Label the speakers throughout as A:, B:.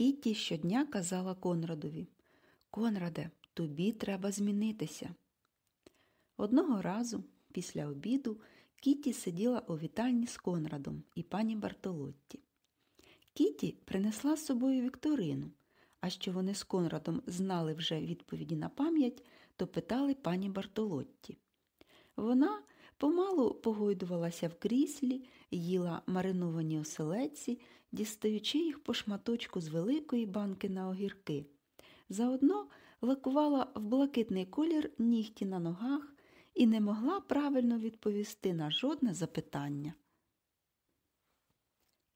A: Кітті щодня казала Конрадові Конраде, тобі треба змінитися. Одного разу, після обіду, Кітті сиділа у вітальні з Конрадом і пані Бартолотті. Кітті принесла з собою Вікторину, а що вони з Конрадом знали вже відповіді на пам'ять, то питали пані Бартолотті. Вона помалу погойдувалася в кріслі, їла мариновані оселедці, дістаючи їх по шматочку з великої банки на огірки. Заодно лакувала в блакитний колір нігті на ногах і не могла правильно відповісти на жодне запитання.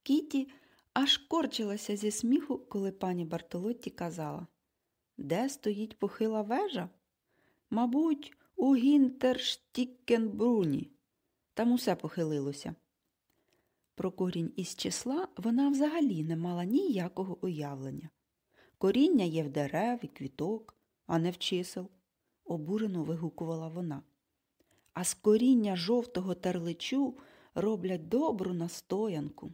A: Кіті аж корчилася зі сміху, коли пані Бартолотті казала Де стоїть похила вежа? Мабуть, у Гінтерштіккенбруні. Там усе похилилося. Про корінь із числа вона взагалі не мала ніякого уявлення. Коріння є в дерев і квіток, а не в чисел, обурено вигукувала вона. А з коріння жовтого терличу роблять добру настоянку.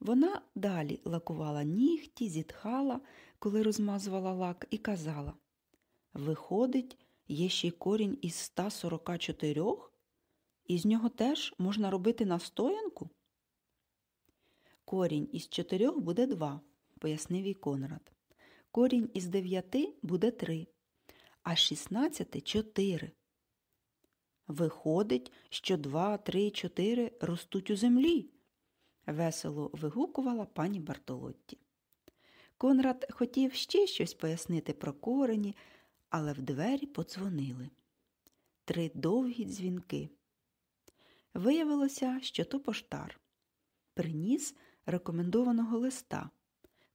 A: Вона далі лакувала нігті, зітхала, коли розмазувала лак, і казала Виходить, є ще й корінь із 144? Із нього теж можна робити настоянку? Корінь із чотирьох буде два, пояснив їй Конрад. Корінь із дев'яти буде три, а з шістнадцяти чотири. Виходить, що два, три, чотири ростуть у землі, весело вигукувала пані Бартолотті. Конрад хотів ще щось пояснити про корені, але в двері подзвонили. Три довгі дзвінки. Виявилося, що то поштар. Приніс рекомендованого листа.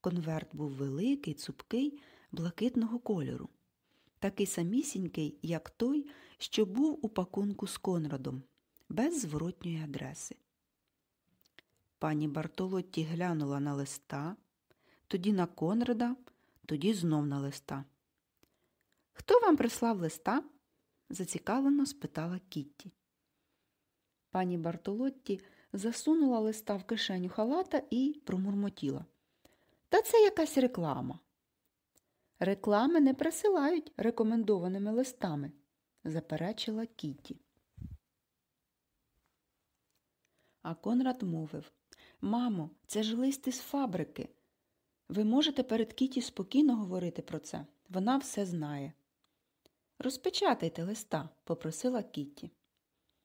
A: Конверт був великий, цупкий, блакитного кольору, такий самісінький, як той, що був у пакунку з Конрадом, без зворотньої адреси. Пані Бартолотті глянула на листа, тоді на Конрада, тоді знов на листа. Хто вам прислав листа? зацікавлено спитала Кітті. Пані Бартолотті засунула листа в кишеню халата і промурмотіла. Та це якась реклама. Реклами не присилають рекомендованими листами, заперечила Кіті. А Конрад мовив Мамо, це ж лист із фабрики. Ви можете перед Кіті спокійно говорити про це. Вона все знає. Розпечатайте листа, попросила Кітті.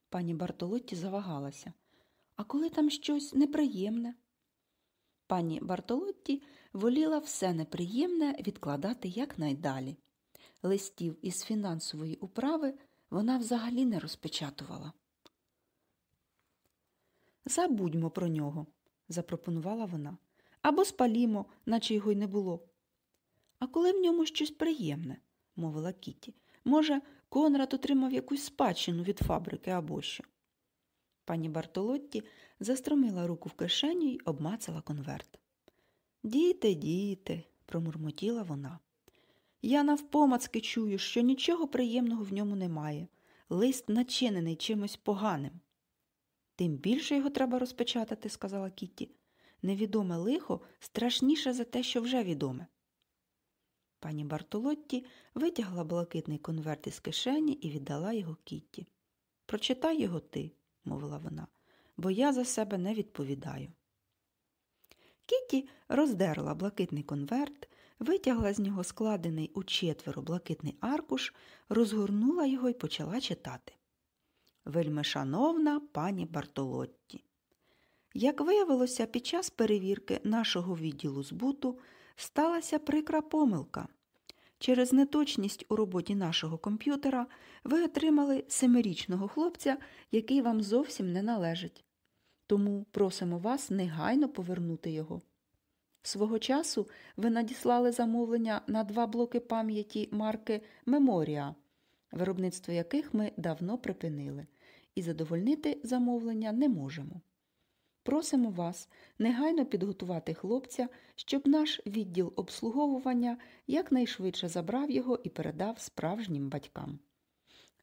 A: Пані Бартолотті завагалася. А коли там щось неприємне? Пані Бартолотті воліла все неприємне відкладати якнайдалі. Листів із фінансової управи вона взагалі не розпечатувала. Забудьмо про нього, запропонувала вона, або спалімо, наче його й не було. А коли в ньому щось приємне, мовила Кіті, може, Конрад отримав якусь спадщину від фабрики або що. Пані Бартолотті застромила руку в кишеню й обмацала конверт. Діти, діти, промурмотіла вона. Я навпомацки чую, що нічого приємного в ньому немає. Лист начинений чимось поганим. Тим більше його треба розпечатати, сказала Кітті. Невідоме лихо страшніше за те, що вже відоме. Пані Бартолотті витягла блакитний конверт із кишені і віддала його Кітті. Прочитай його ти, мовила вона, бо я за себе не відповідаю. Кітті роздерла блакитний конверт, витягла з нього складений у четверо блакитний аркуш, розгорнула його і почала читати. Вельми шановна пані Бартолотті. Як виявилося, під час перевірки нашого відділу збуту сталася прикра помилка. Через неточність у роботі нашого комп'ютера ви отримали семирічного хлопця, який вам зовсім не належить. Тому просимо вас негайно повернути його. Свого часу ви надіслали замовлення на два блоки пам'яті марки Меморіа, виробництво яких ми давно припинили, і задовольнити замовлення не можемо. Просимо вас негайно підготувати хлопця, щоб наш відділ обслуговування якнайшвидше забрав його і передав справжнім батькам.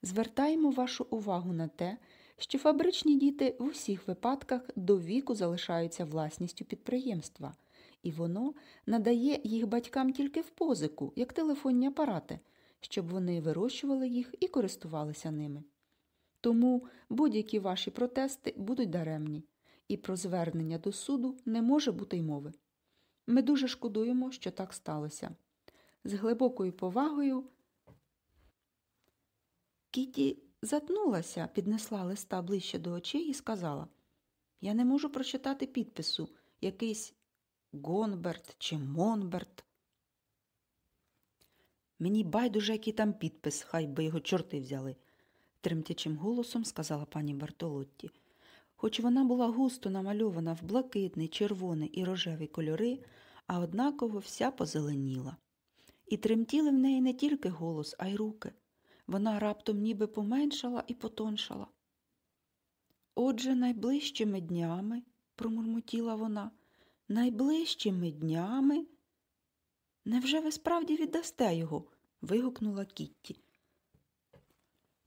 A: Звертаємо вашу увагу на те, що фабричні діти в усіх випадках до віку залишаються власністю підприємства і воно надає їх батькам тільки в позику, як телефонні апарати, щоб вони вирощували їх і користувалися ними. Тому будь-які ваші протести будуть даремні, і про звернення до суду не може бути й мови. Ми дуже шкодуємо, що так сталося. З глибокою повагою Кіті затнулася, піднесла листа ближче до очей і сказала Я не можу прочитати підпису якийсь Гонберт чи Монберт. Мені байдуже, який там підпис, хай би його чорти взяли, тремтячим голосом сказала пані Бартолотті. Хоч вона була густо намальована в блакитний, червоний і рожевий кольори, а однаково вся позеленіла. І тремтіли в неї не тільки голос, а й руки. Вона раптом ніби поменшала і потоншала. Отже, найближчими днями, промурмотіла вона, найближчими днями. Невже ви справді віддасте його? вигукнула Кітті.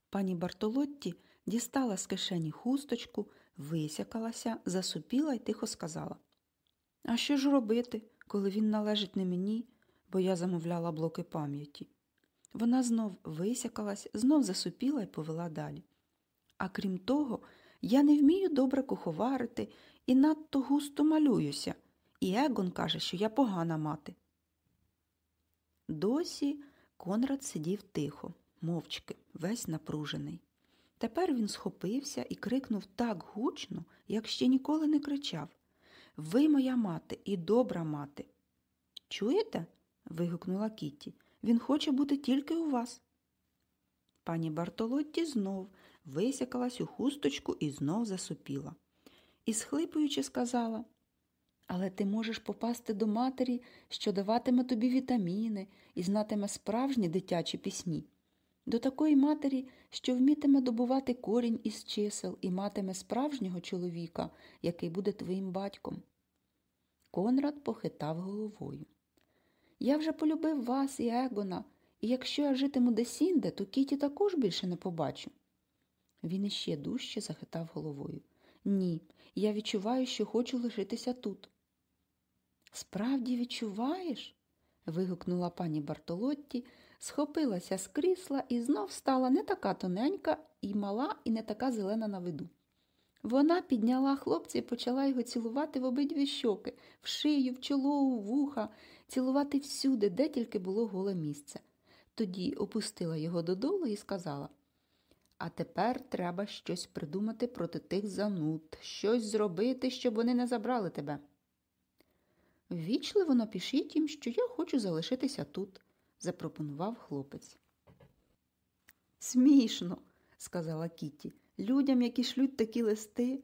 A: Пані Бартолотті дістала з кишені хусточку, висякалася, засупіла і тихо сказала А що ж робити, коли він належить не мені, бо я замовляла блоки пам'яті? Вона знов висякалась, знов засупіла і повела далі. А крім того, я не вмію добре куховарити і надто густо малююся, і Егон каже, що я погана мати. Досі Конрад сидів тихо, мовчки, весь напружений. Тепер він схопився і крикнув так гучно, як ще ніколи не кричав Ви моя мати і добра мати. Чуєте? вигукнула Кітті. Він хоче бути тільки у вас. Пані Бартолотті знов висякалась у хусточку і знов засопіла. І, схлипуючи, сказала Але ти можеш попасти до матері, що даватиме тобі вітаміни і знатиме справжні дитячі пісні, до такої матері, що вмітиме добувати корінь із чисел і матиме справжнього чоловіка, який буде твоїм батьком. Конрад похитав головою. Я вже полюбив вас і Егона, і якщо я житиму деінде, то Кіті також більше не побачу. Він іще дужче захитав головою. Ні, я відчуваю, що хочу лишитися тут. Справді відчуваєш? Вигукнула пані Бартолотті, схопилася з крісла і знов стала не така тоненька і мала, і не така зелена на виду. Вона підняла хлопця і почала його цілувати в обидві щоки, в шию, в чоло, в вуха, цілувати всюди, де тільки було голе місце. Тоді опустила його додолу і сказала А тепер треба щось придумати проти тих зануд, щось зробити, щоб вони не забрали тебе. Ввічливо напишіть їм, що я хочу залишитися тут, запропонував хлопець. Смішно, сказала Кіті. Людям, які шлють такі листи.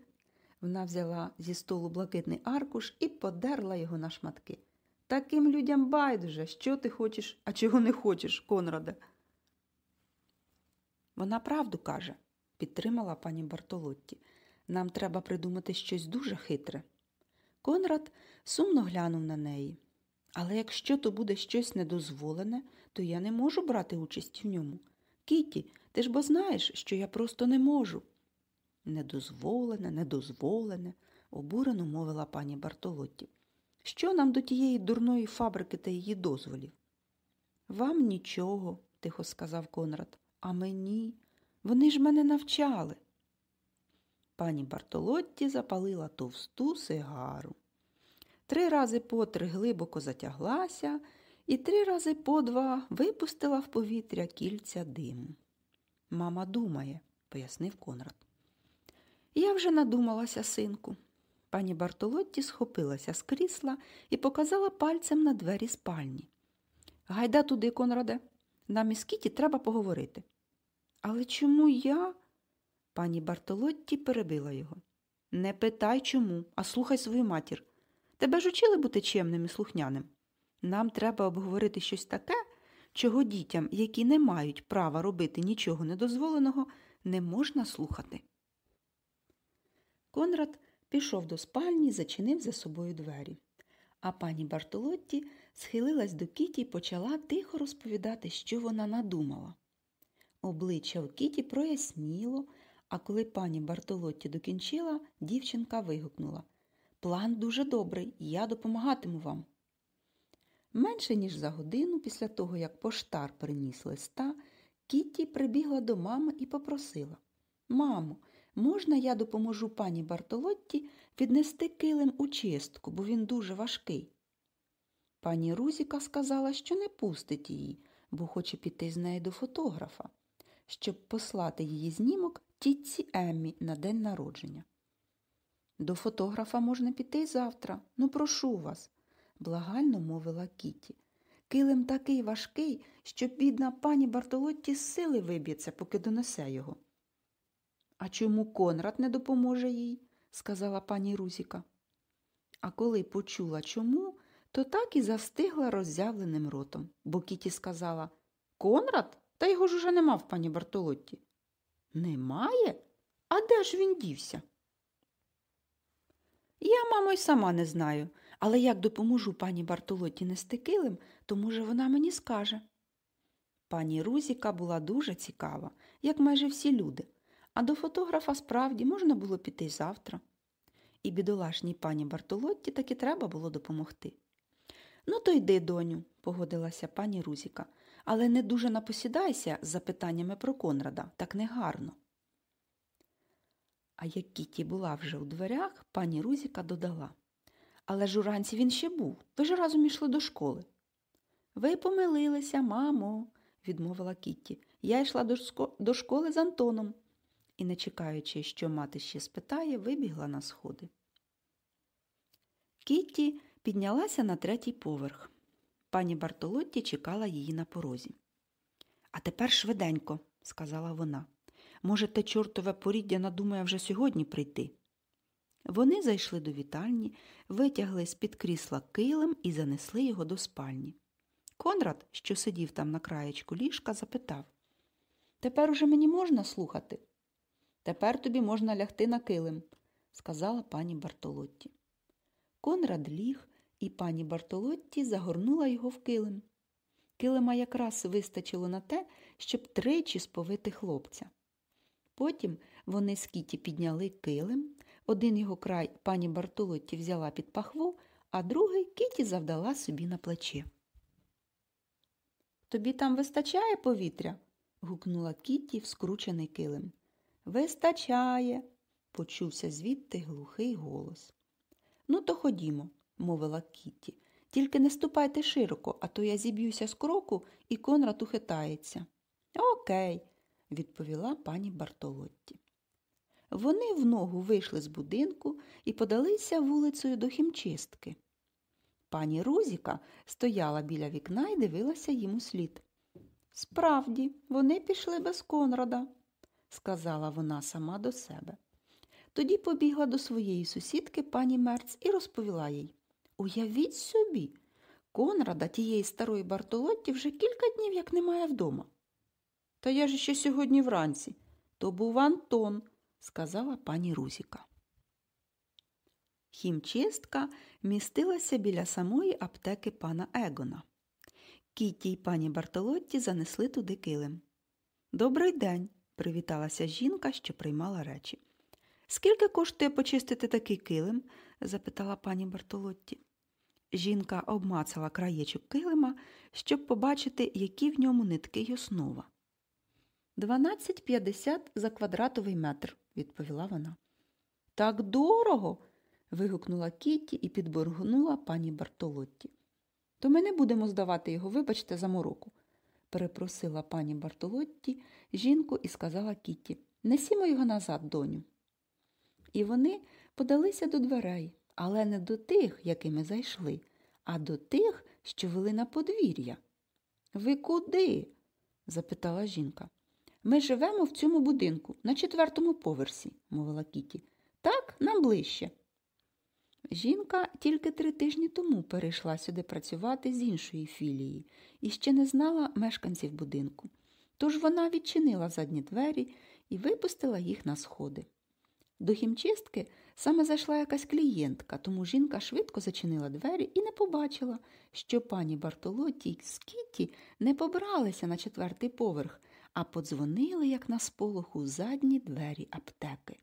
A: Вона взяла зі столу блакитний аркуш і подерла його на шматки. Таким людям байдуже, що ти хочеш, а чого не хочеш, Конраде. Вона правду каже, підтримала пані Бартолотті. Нам треба придумати щось дуже хитре. Конрад сумно глянув на неї. Але якщо то буде щось недозволене, то я не можу брати участь в ньому. Кіті, ти ж бо знаєш, що я просто не можу. Недозволене, недозволене, обурено мовила пані Бартолотті. Що нам до тієї дурної фабрики та її дозволів? Вам нічого, тихо сказав Конрад, а мені. Вони ж мене навчали. Пані Бартолотті запалила товсту сигару. Три рази по три глибоко затяглася і три рази по два випустила в повітря кільця диму. Мама думає, пояснив Конрад. Я вже надумалася, синку. Пані Бартолотті схопилася з крісла і показала пальцем на двері спальні. Гайда туди, Конраде, нам із Кіті треба поговорити. Але чому я? Пані Бартолотті перебила його. Не питай чому, а слухай свою матір. Тебе ж учили бути чемним і слухняним. Нам треба обговорити щось таке, чого дітям, які не мають права робити нічого недозволеного, не можна слухати. Конрад пішов до спальні, зачинив за собою двері. А пані Бартолотті схилилась до Кіті і почала тихо розповідати, що вона надумала. Обличчя у Кіті проясніло, а коли пані Бартолотті докінчила, дівчинка вигукнула План дуже добрий, я допомагатиму вам. Менше ніж за годину після того, як поштар приніс листа, Кітті прибігла до мами і попросила Мамо, можна я допоможу пані Бартолотті віднести килим у чистку, бо він дуже важкий. Пані Рузіка сказала, що не пустить її, бо хоче піти з нею до фотографа, щоб послати її знімок тітці Еммі на день народження. До фотографа можна піти завтра. Ну, прошу вас, благально мовила Кіті. Килим такий важкий, що бідна пані Бартолотті з сили виб'ється, поки донесе його. А чому Конрад не допоможе їй? сказала пані Рузіка. А коли почула чому, то так і застигла роззявленим ротом, бо Кіті сказала Конрад? Та його ж уже нема в пані Бартолотті. Немає? А де ж він дівся? Я, мамо, й сама не знаю, але як допоможу пані Бартолотті нести килим, то, може, вона мені скаже. Пані Рузіка була дуже цікава, як майже всі люди, а до фотографа справді можна було піти завтра. І бідолашній пані Бартолотті таки треба було допомогти. Ну, то йди, доню, погодилася пані Рузіка, але не дуже напосідайся з запитаннями про Конрада, так негарно. А як Кіті була вже у дверях, пані Рузіка додала. Але ж уранці він ще був. Ви ж разом ішли до школи. Ви помилилися, мамо, відмовила Кітті. Я йшла до, до школи з Антоном. І, не чекаючи, що мати ще спитає, вибігла на сходи. Кітті піднялася на третій поверх. Пані Бартолотті чекала її на порозі. А тепер швиденько, сказала вона. Може, те чортове поріддя надумає вже сьогодні прийти. Вони зайшли до вітальні, витягли з-під крісла килим і занесли його до спальні. Конрад, що сидів там на краєчку ліжка, запитав Тепер уже мені можна слухати? Тепер тобі можна лягти на килим, сказала пані Бартолотті. Конрад ліг, і пані Бартолотті загорнула його в килим. Килима якраз вистачило на те, щоб тричі сповити хлопця. Потім вони з Кіті підняли килим, один його край пані Бартолотті взяла під пахву, а другий Кіті завдала собі на плече. Тобі там вистачає повітря? гукнула Кіті в скручений килим. Вистачає, почувся звідти глухий голос. Ну, то ходімо, мовила Кіті. Тільки не ступайте широко, а то я зіб'юся з кроку і Конрад ухитається. Окей, відповіла пані Бартолотті. Вони в ногу вийшли з будинку і подалися вулицею до хімчистки. Пані Рузіка стояла біля вікна і дивилася їм у слід. Справді, вони пішли без Конрада, сказала вона сама до себе. Тоді побігла до своєї сусідки пані Мерц і розповіла їй Уявіть собі, Конрада тієї старої Бартолотті вже кілька днів як немає вдома. Та я ж ще сьогодні вранці. То був Антон, сказала пані Рузіка. Хімчистка містилася біля самої аптеки пана Егона. Кіті й пані Бартолотті занесли туди килим. Добрий день, привіталася жінка, що приймала речі. Скільки коштує почистити такий килим? запитала пані Бартолотті. Жінка обмацала краєчок килима, щоб побачити, які в ньому нитки й основа. Дванадцять п'ятдесят за квадратовий метр, відповіла вона. Так дорого. вигукнула Кітті і підборгнула пані Бартолотті. То ми не будемо здавати його, вибачте, за мороку, перепросила пані Бартолотті жінку і сказала Кітті. Несімо його назад, доню. І вони подалися до дверей, але не до тих, якими зайшли, а до тих, що вели на подвір'я. Ви куди? запитала жінка. Ми живемо в цьому будинку, на четвертому поверсі, мовила Кіті. Так, нам ближче. Жінка тільки три тижні тому перейшла сюди працювати з іншої філії і ще не знала мешканців будинку. Тож вона відчинила задні двері і випустила їх на сходи. До хімчистки саме зайшла якась клієнтка, тому жінка швидко зачинила двері і не побачила, що пані Бартолоті з Кіті не побралися на четвертий поверх, а подзвонили, як на сполоху, задні двері аптеки.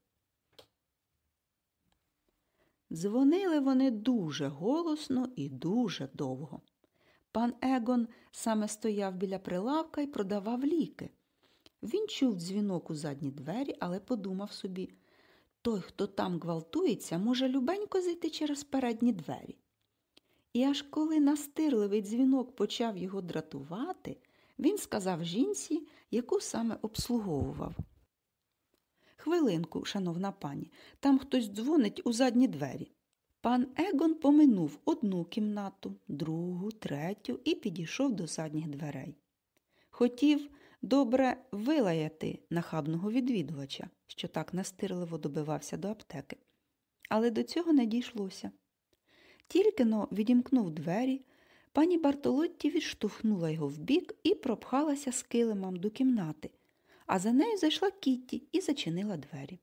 A: Дзвонили вони дуже голосно і дуже довго. Пан Егон саме стояв біля прилавка і продавав ліки. Він чув дзвінок у задні двері, але подумав собі той, хто там гвалтується, може любенько зайти через передні двері. І аж коли настирливий дзвінок почав його дратувати, він сказав жінці, яку саме обслуговував. Хвилинку, шановна пані, там хтось дзвонить у задні двері. Пан Егон поминув одну кімнату, другу, третю і підійшов до задніх дверей. Хотів добре вилаяти нахабного відвідувача, що так настирливо добивався до аптеки. Але до цього не дійшлося. Тільки но відімкнув двері, пані Бартолотті відштовхнула його вбік і пропхалася з килимом до кімнати, а за нею зайшла Кітті і зачинила двері.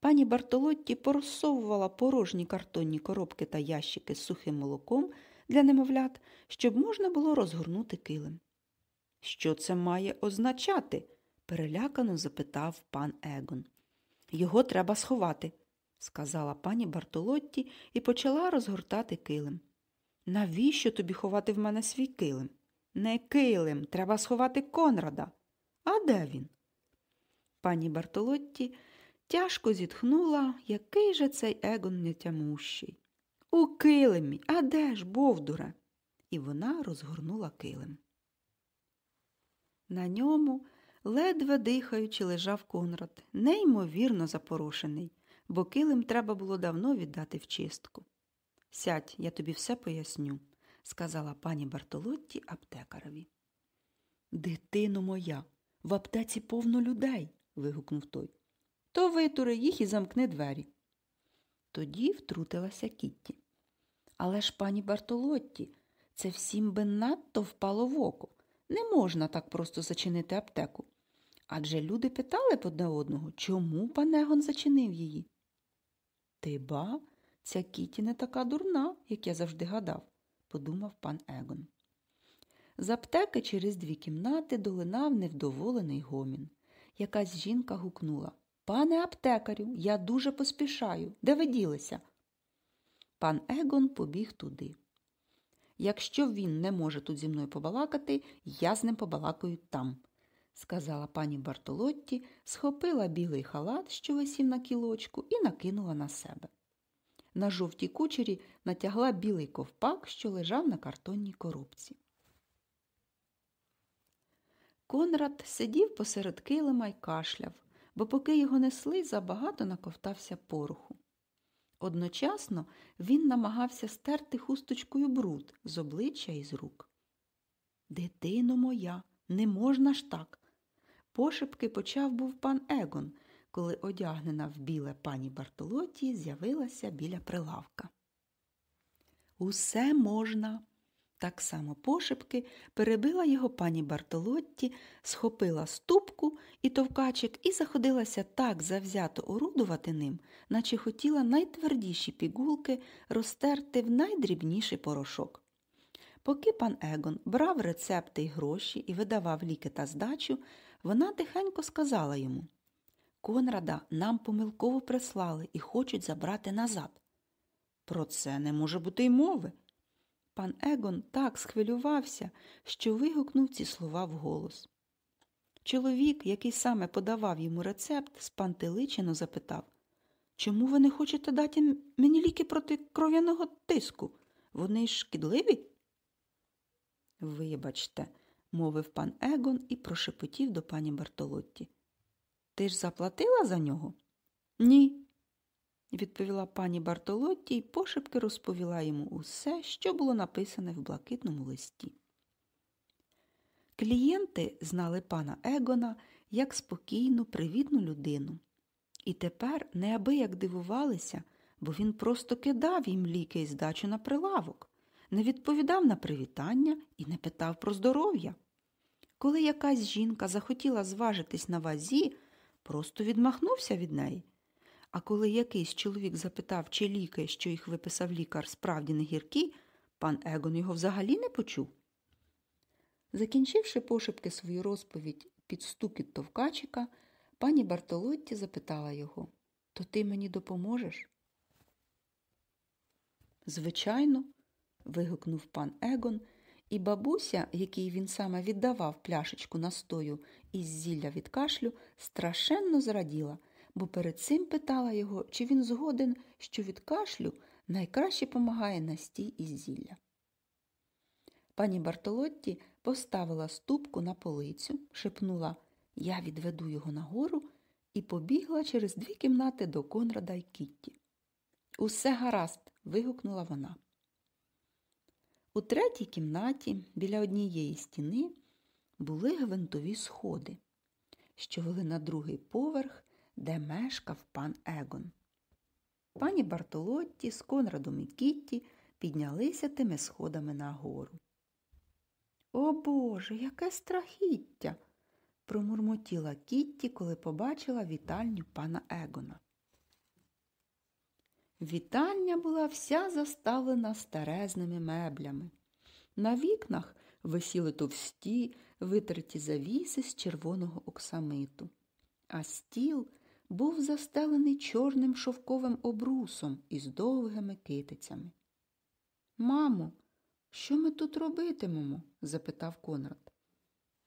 A: Пані Бартолотті порозсовувала порожні картонні коробки та ящики з сухим молоком для немовлят, щоб можна було розгорнути килим. Що це має означати? перелякано запитав пан Егон. Його треба сховати, сказала пані Бартолотті і почала розгортати килим. Навіщо тобі ховати в мене свій килим? Не килим, треба сховати Конрада. А де він? Пані Бартолотті тяжко зітхнула, який же цей Егон нетямущий. У килимі, а де ж, Бовдуре? І вона розгорнула килим. На ньому, ледве дихаючи, лежав Конрад, неймовірно запорошений, бо килим треба було давно віддати в чистку. Сядь, я тобі все поясню, сказала пані Бартолотті аптекарові. Дитино моя, в аптеці повно людей. вигукнув той. То витури їх і замкни двері. Тоді втрутилася Кітті. Але ж, пані Бартолотті, це всім би надто впало в око. Не можна так просто зачинити аптеку. Адже люди питали одне одного, чому пан Егон зачинив її. Ти ба, ця Кіті не така дурна, як я завжди гадав, подумав пан Егон. З аптеки через дві кімнати долинав невдоволений гомін. Якась жінка гукнула Пане аптекарю, я дуже поспішаю. Де ви ділися? Пан Егон побіг туди. Якщо він не може тут зі мною побалакати, я з ним побалакаю там, сказала пані Бартолотті, схопила білий халат, що висів на кілочку, і накинула на себе. На жовтій кучері натягла білий ковпак, що лежав на картонній коробці. Конрад сидів посеред килима й кашляв, бо поки його несли, забагато наковтався пороху. Одночасно він намагався стерти хусточкою бруд з обличчя і з рук. Дитино моя, не можна ж так. Пошепки почав був пан Егон, коли одягнена в біле пані Бартолоті з'явилася біля прилавка. Усе можна, так само пошепки перебила його пані Бартолотті, схопила ступку і товкачик і заходилася так завзято орудувати ним, наче хотіла найтвердіші пігулки розтерти в найдрібніший порошок. Поки пан Егон брав рецепти й гроші і видавав ліки та здачу, вона тихенько сказала йому Конрада нам помилково прислали і хочуть забрати назад. Про це не може бути й мови. Пан Егон так схвилювався, що вигукнув ці слова вголос. Чоловік, який саме подавав йому рецепт, спантеличено запитав Чому ви не хочете дати мені ліки проти кров'яного тиску? Вони ж шкідливі? Вибачте, мовив пан Егон і прошепотів до пані Бартолотті. Ти ж заплатила за нього? Ні, відповіла пані Бартолотті і пошепки розповіла йому усе, що було написане в блакитному листі. Клієнти знали пана Егона як спокійну, привітну людину. І тепер неабияк дивувалися, бо він просто кидав їм ліки і здачу на прилавок, не відповідав на привітання і не питав про здоров'я. Коли якась жінка захотіла зважитись на вазі, просто відмахнувся від неї а коли якийсь чоловік запитав, чи ліки, що їх виписав лікар, справді не гіркі, пан Егон його взагалі не почув. Закінчивши пошепки свою розповідь під стукіт товкачика, пані Бартолотті запитала його То ти мені допоможеш? Звичайно, вигукнув пан Егон І бабуся, якій він саме віддавав пляшечку настою із зілля від кашлю, страшенно зраділа, бо перед цим питала його, чи він згоден, що від кашлю найкраще помагає настій із зілля. Пані Бартолотті поставила ступку на полицю, шепнула Я відведу його нагору і побігла через дві кімнати до Конрада й Кітті. Усе гаразд. вигукнула вона. У третій кімнаті біля однієї стіни були гвинтові сходи, що вели на другий поверх, де мешкав пан Егон. Пані Бартолотті з Конрадом і Кітті піднялися тими сходами нагору. О Боже, яке страхіття! промурмотіла Кітті, коли побачила вітальню пана Егона. Вітальня була вся заставлена старезними меблями. На вікнах висіли товсті, витерті завіси з червоного оксамиту, а стіл був застелений чорним шовковим обрусом із довгими китицями. Мамо, що ми тут робитимемо? запитав Конрад.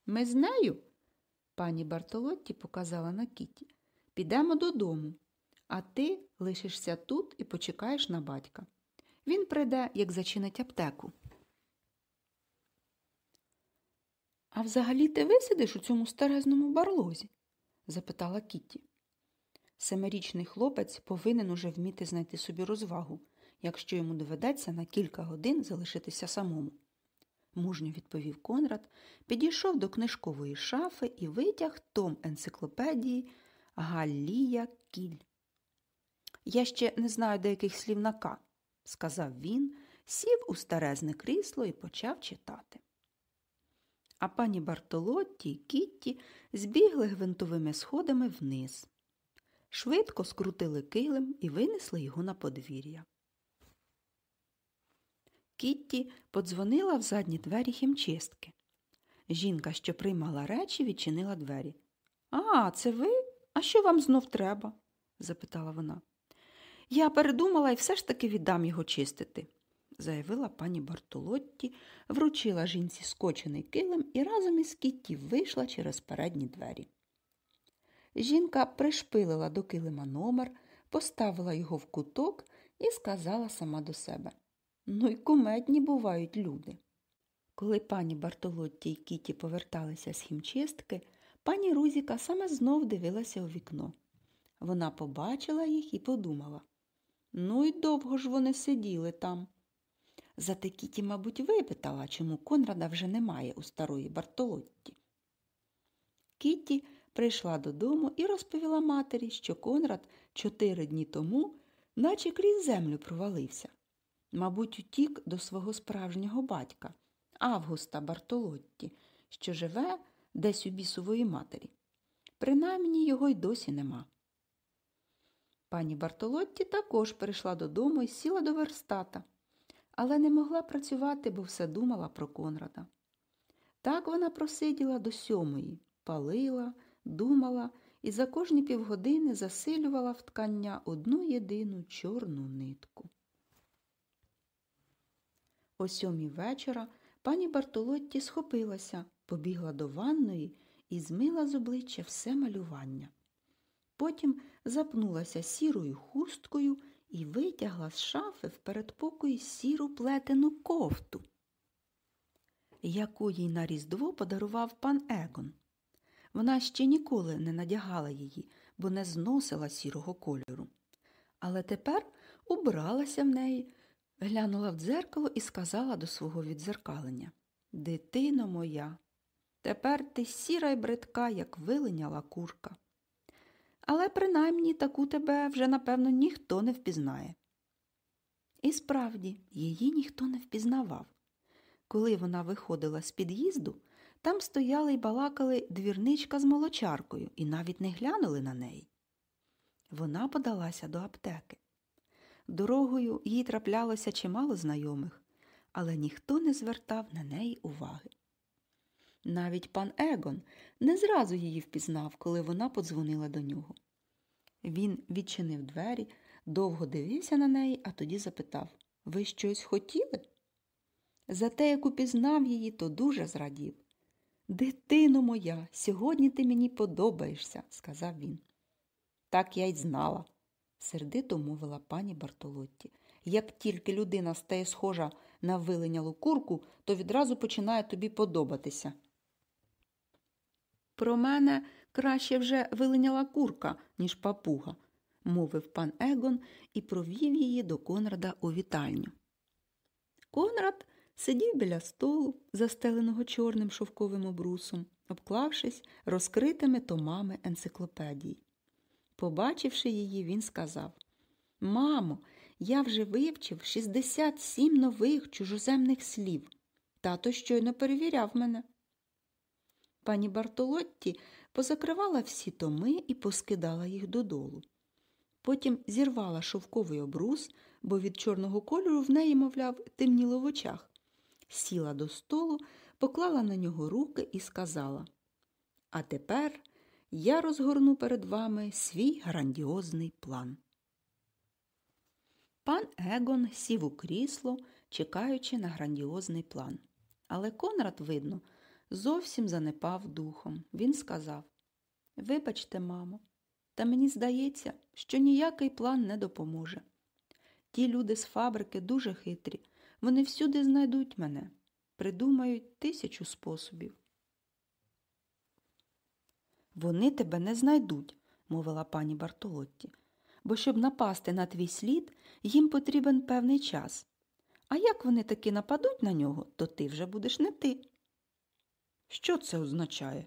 A: Ми з нею, пані Бартолотті показала на Кіті. Підемо додому, а ти лишишся тут і почекаєш на батька. Він прийде, як зачинить аптеку. А взагалі ти висидиш у цьому старезному барлозі? запитала Кітті. Семирічний хлопець повинен уже вміти знайти собі розвагу, якщо йому доведеться на кілька годин залишитися самому. Мужньо відповів Конрад, підійшов до книжкової шафи і витяг том енциклопедії Галлія Кіль. Я ще не знаю деяких слів на К, сказав він, сів у старезне крісло і почав читати. А пані Бартолотті й Кітті збігли гвинтовими сходами вниз. Швидко скрутили килим і винесли його на подвір'я. Кітті подзвонила в задні двері хімчистки. Жінка, що приймала речі, відчинила двері. А, це ви? А що вам знов треба? запитала вона. Я передумала і все ж таки віддам його чистити, заявила пані Бартолотті, вручила жінці скочений килим і разом із Кітті вийшла через передні двері. Жінка пришпилила до килима номер, поставила його в куток і сказала сама до себе Ну й куметні бувають люди. Коли пані Бартолотті й Кіті поверталися з хімчистки, пані Рузіка саме знов дивилася у вікно. Вона побачила їх і подумала Ну й довго ж вони сиділи там. Зате Кіті, мабуть, випитала, чому Конрада вже немає у старої Бартолотті. Кіті прийшла додому і розповіла матері, що Конрад чотири дні тому, наче крізь землю провалився. Мабуть, утік до свого справжнього батька, Августа Бартолотті, що живе десь у бісової матері. Принаймні його й досі нема. Пані Бартолотті також прийшла додому і сіла до верстата, але не могла працювати, бо все думала про Конрада. Так вона просиділа до сьомої, палила, думала і за кожні півгодини засилювала в ткання одну єдину чорну нитку. О сьомій вечора пані Бартолотті схопилася, побігла до ванної і змила з обличчя все малювання. Потім запнулася сірою хусткою і витягла з шафи в передпокої сіру плетену кофту, яку їй на Різдво подарував пан Егон. Вона ще ніколи не надягала її, бо не зносила сірого кольору. Але тепер убралася в неї, глянула в дзеркало і сказала до свого відзеркалення Дитино моя, тепер ти сіра й бридка, як вилиняла курка. Але принаймні таку тебе вже, напевно, ніхто не впізнає. І справді, її ніхто не впізнавав. Коли вона виходила з під'їзду, там стояли й балакали двірничка з молочаркою і навіть не глянули на неї. Вона подалася до аптеки. Дорогою їй траплялося чимало знайомих, але ніхто не звертав на неї уваги. Навіть пан Егон не зразу її впізнав, коли вона подзвонила до нього. Він відчинив двері, довго дивився на неї, а тоді запитав Ви щось хотіли? За те, як упізнав її, то дуже зрадів. Дитино моя, сьогодні ти мені подобаєшся, сказав він. Так я й знала, сердито мовила пані Бартолотті. Як тільки людина стає схожа на виленялу курку, то відразу починає тобі подобатися. Про мене краще вже вилиняла курка, ніж папуга, мовив пан Егон і провів її до Конрада у вітальню. Конрад сидів біля столу, застеленого чорним шовковим обрусом, обклавшись розкритими томами енциклопедії. Побачивши її, він сказав Мамо, я вже вивчив 67 нових чужоземних слів. Тато щойно перевіряв мене. Пані Бартолотті позакривала всі томи і поскидала їх додолу. Потім зірвала шовковий обрус, бо від чорного кольору в неї, мовляв, темніло в очах. Сіла до столу, поклала на нього руки і сказала А тепер я розгорну перед вами свій грандіозний план. Пан Егон сів у крісло, чекаючи на грандіозний план. Але Конрад, видно, зовсім занепав духом. Він сказав Вибачте, мамо, та мені здається, що ніякий план не допоможе. Ті люди з фабрики дуже хитрі, вони всюди знайдуть мене, придумають тисячу способів. Вони тебе не знайдуть, мовила пані Бартолотті, бо щоб напасти на твій слід, їм потрібен певний час. А як вони таки нападуть на нього, то ти вже будеш не ти. Що це означає?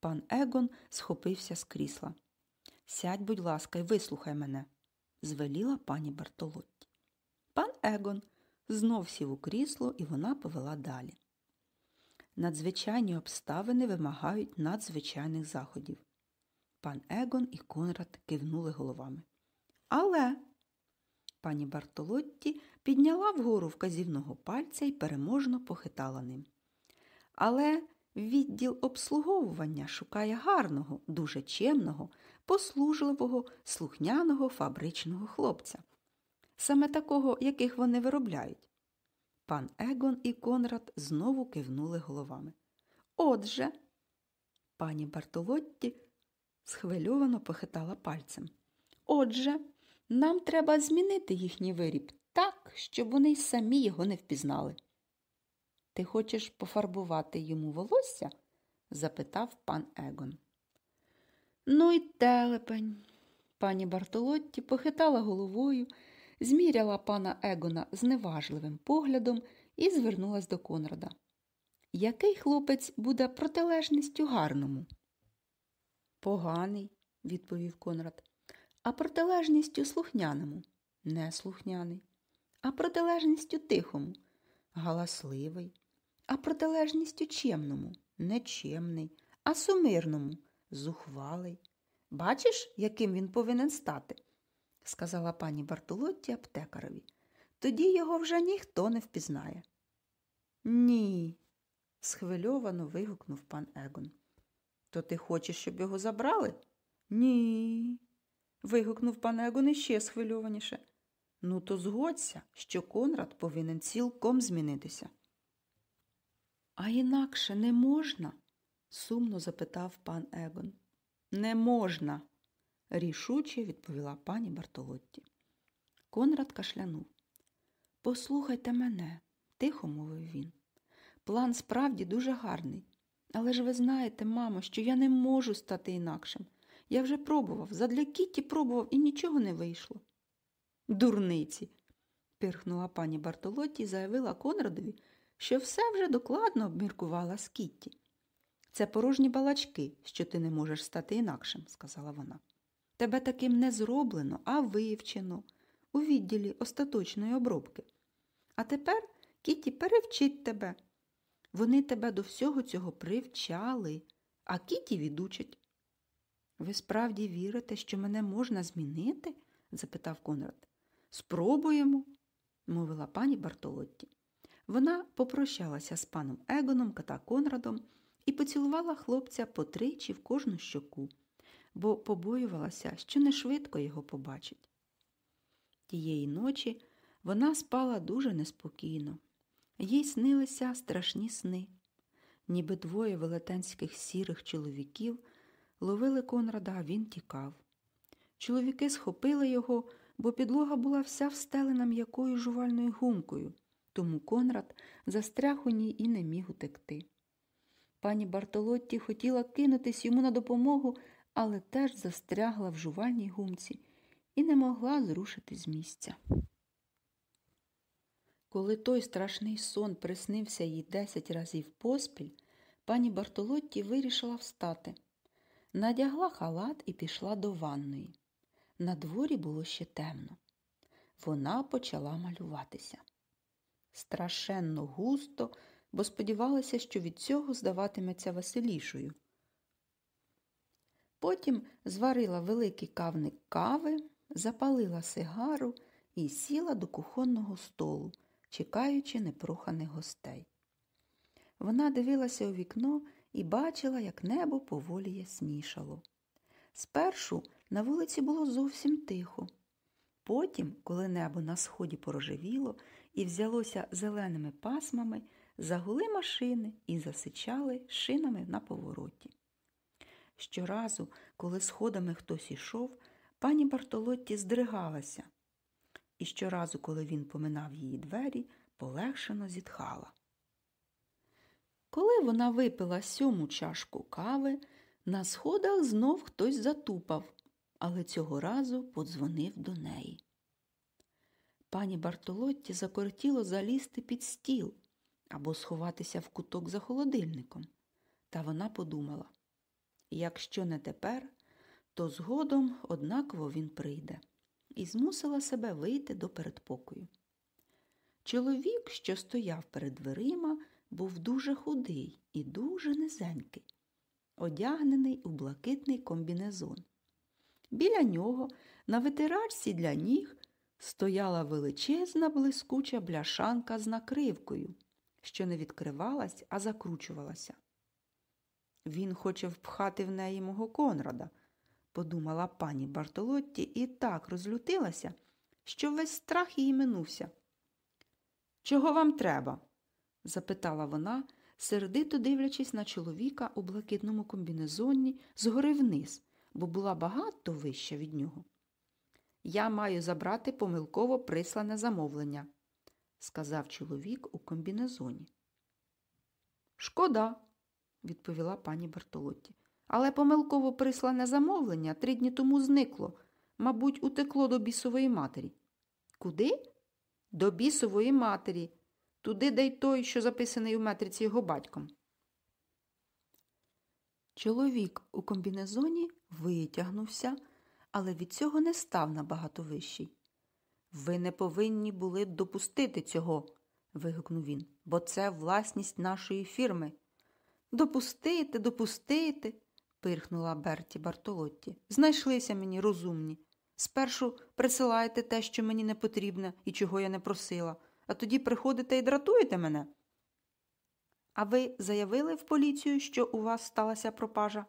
A: Пан Егон схопився з крісла. Сядь, будь ласка, і вислухай мене, звеліла пані Бартолотті. Пан Егон знов сів у крісло, і вона повела далі. Надзвичайні обставини вимагають надзвичайних заходів. Пан Егон і Конрад кивнули головами. Але пані Бартолотті підняла вгору вказівного пальця і переможно похитала ним. Але відділ обслуговування шукає гарного, дуже чемного, послужливого, слухняного фабричного хлопця. Саме такого, яких вони виробляють. Пан Егон і Конрад знову кивнули головами. Отже, пані Бартолотті схвильовано похитала пальцем. Отже, нам треба змінити їхній виріб так, щоб вони й самі його не впізнали. Ти хочеш пофарбувати йому волосся? запитав пан Егон. Ну й телепень. Пані Бартолотті похитала головою, зміряла пана Егона зневажливим поглядом і звернулась до Конрада. Який хлопець буде протилежністю гарному? Поганий, відповів Конрад. А протилежністю слухняному неслухняний, а протилежністю тихому галасливий, а протилежністю чемному нечемний, а сумирному зухвалий. Бачиш, яким він повинен стати? Сказала пані Бартолотті аптекарові. Тоді його вже ніхто не впізнає. Ні, схвильовано вигукнув пан Егон. То ти хочеш, щоб його забрали? Ні. вигукнув пан Егон іще схвильованіше. Ну, то згодься, що Конрад повинен цілком змінитися. А інакше не можна? сумно запитав пан Егон. Не можна, рішуче відповіла пані Бартолотті. Конрад кашлянув. Послухайте мене, тихо мовив він. План справді дуже гарний. Але ж ви знаєте, мамо, що я не можу стати інакшим. Я вже пробував, задля Кітті пробував і нічого не вийшло. Дурниці, пирхнула пані Бартолотті і заявила Конрадові, що все вже докладно обміркувала з Кітті. Це порожні балачки, що ти не можеш стати інакшим, сказала вона. Тебе таким не зроблено, а вивчено у відділі остаточної обробки. А тепер Кіті перевчить тебе. Вони тебе до всього цього привчали, а Кіті відучать. Ви справді вірите, що мене можна змінити? запитав Конрад. Спробуємо, мовила пані Бартолотті. Вона попрощалася з паном Егоном кота Конрадом і поцілувала хлопця по тричі в кожну щоку, бо побоювалася, що не швидко його побачить. Тієї ночі вона спала дуже неспокійно. Їй снилися страшні сни, ніби двоє велетенських сірих чоловіків ловили Конрада, а він тікав. Чоловіки схопили його, бо підлога була вся встелена м'якою жувальною гумкою, тому Конрад застряг у ній і не міг утекти. Пані Бартолотті хотіла кинутись йому на допомогу, але теж застрягла в жувальній гумці і не могла зрушити з місця. Коли той страшний сон приснився їй десять разів поспіль, пані Бартолотті вирішила встати. Надягла халат і пішла до ванної. На дворі було ще темно. Вона почала малюватися. Страшенно густо, бо сподівалася, що від цього здаватиметься веселішою. Потім зварила великий кавник кави, запалила сигару і сіла до кухонного столу, чекаючи непроханих гостей. Вона дивилася у вікно і бачила, як небо поволі яснішало. Спершу на вулиці було зовсім тихо. Потім, коли небо на сході порожевіло і взялося зеленими пасмами, загули машини і засичали шинами на повороті. Щоразу, коли сходами хтось ішов, пані Бартолотті здригалася, і щоразу, коли він поминав її двері, полегшено зітхала. Коли вона випила сьому чашку кави, на сходах знов хтось затупав, але цього разу подзвонив до неї. Пані Бартолотті закортіло залізти під стіл або сховатися в куток за холодильником. Та вона подумала якщо не тепер, то згодом однаково він прийде, і змусила себе вийти до передпокою. Чоловік, що стояв перед дверима, був дуже худий і дуже низенький, одягнений у блакитний комбінезон. Біля нього, на витирачці для ніг, стояла величезна блискуча бляшанка з накривкою, що не відкривалась, а закручувалася. Він хоче впхати в неї мого Конрада, подумала пані Бартолотті і так розлютилася, що весь страх її минувся. Чого вам треба? запитала вона, сердито дивлячись на чоловіка у блакитному комбінезоні згори вниз, бо була багато вища від нього. Я маю забрати помилково прислане замовлення, сказав чоловік у комбінезоні. Шкода, відповіла пані Бартолотті. Але помилково прислане замовлення три дні тому зникло, мабуть, утекло до бісової матері. Куди? До бісової матері, туди де й той, що записаний у метриці його батьком. Чоловік у комбінезоні витягнувся, але від цього не став набагато вищий. Ви не повинні були допустити цього, вигукнув він, бо це власність нашої фірми. Допустити, допустити, пирхнула Берті Бартолотті. Знайшлися мені розумні. Спершу присилаєте те, що мені не потрібне і чого я не просила, а тоді приходите і дратуєте мене. А ви заявили в поліцію, що у вас сталася пропажа?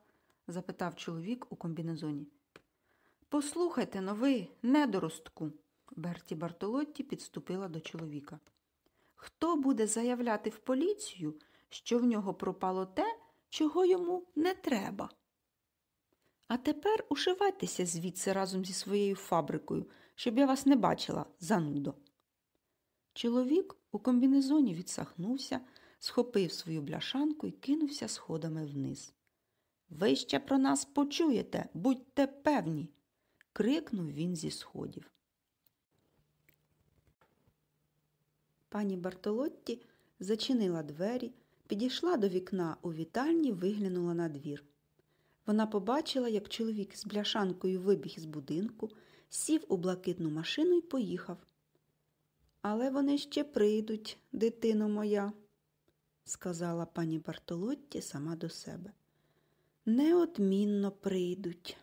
A: запитав чоловік у комбінезоні. Послухайте но ви, недоростку. Берті Бартолотті підступила до чоловіка. Хто буде заявляти в поліцію, що в нього пропало те, чого йому не треба? А тепер ушивайтеся звідси разом зі своєю фабрикою, щоб я вас не бачила, занудо. Чоловік у комбінезоні відсахнувся, схопив свою бляшанку і кинувся сходами вниз. Ви ще про нас почуєте, будьте певні, крикнув він зі сходів. Пані Бартолотті зачинила двері, підійшла до вікна у вітальні, виглянула на двір. Вона побачила, як чоловік з бляшанкою вибіг з будинку, сів у блакитну машину і поїхав. Але вони ще прийдуть, дитино моя, сказала пані Бартолотті сама до себе. Неодмінно прийдуть.